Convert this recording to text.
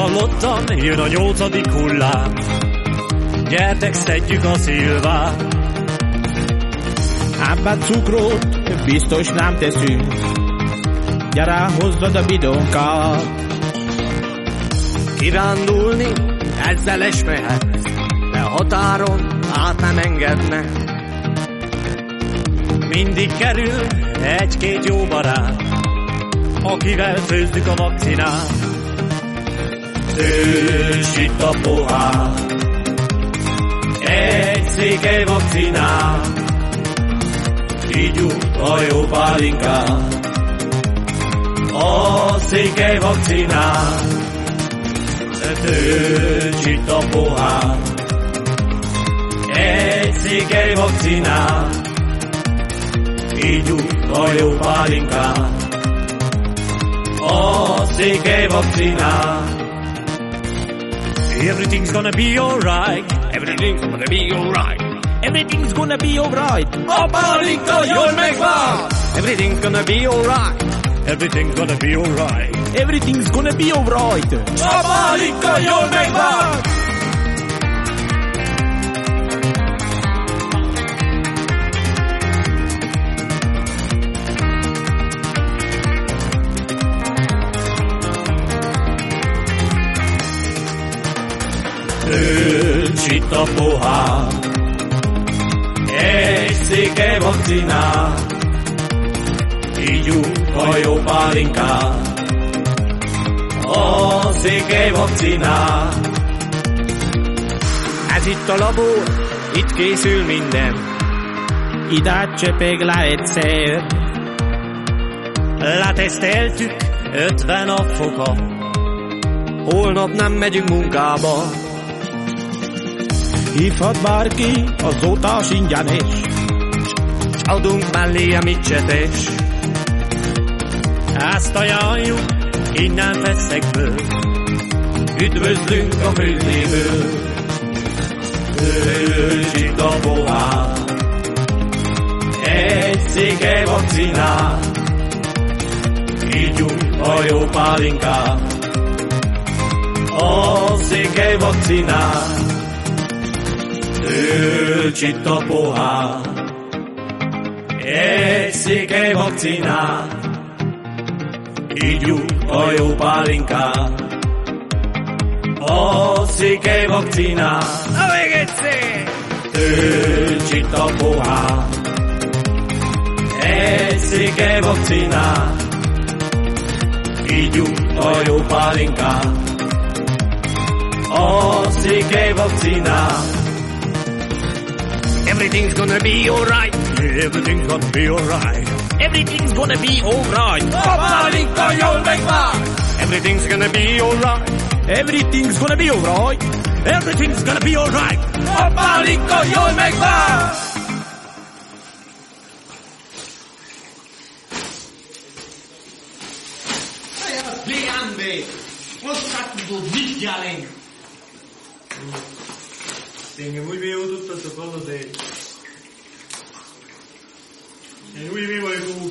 Hallottam, jön a nyolcadik hullám. Gyertek, szedjük a szilvát. Ábbát cukrot biztos nem teszünk. Gyere, hozzad a bidonkat. Kirándulni ezzel is mehet, de határon át nem engednek. Mindig kerül egy-két jó barát, akivel főzzük a vakcinát. Tős itt a pohár, egy székely vakcinát, ígyunk a jó pálinkát. A székely vakcinát, tőcs itt a pohár. Egy székely vakcinát, ígyunk a jó pálinkát. A székely vakcinát. Everything's gonna be alright. Everything's gonna be alright. Everything's gonna be alright. Pálinka jól megvan. Everything's gonna be alright. Everything's gonna be alright. Everything's gonna be alright. Pálinka jól megvan. Tölts itt a pohár, egy székely vakcinát, ígyunk a jó pálinkát, a székely vakcinát. Ez itt a labor, itt készül minden, Ide csöpeg le egyszer. leteszteltük 50 a foka, holnap nem megyünk munkába, Hívhat bárki, azóta ingyenes. s adunk mellé a micsetes. Ezt ajánljuk innen feszekből, üdvözlünk a. Tölts itt a pohár, egy székely vakcinát, ígyunk a jó pálinkát. A székely vakcinát, tölts itt a pohár, egy székely vakcinát, ígyunk a jó pálinkát. A székely vakcinát, na még egyszer! Tölts itt a pohár, egy székely vakcinát, ígyunk a jó pálinkát. A székely vakcinát, Everything's gonna be alright. Everything's gonna be alright. Everything's gonna be alright. A pálinka jól megvan. Everything's gonna be alright. Everything's gonna be alright. Everything's gonna be alright. A pálinka jól megvan. Gambe! Un sacco di dialen! Este, Tengo muy bien otros protocolos de... En muy vivo el grupo.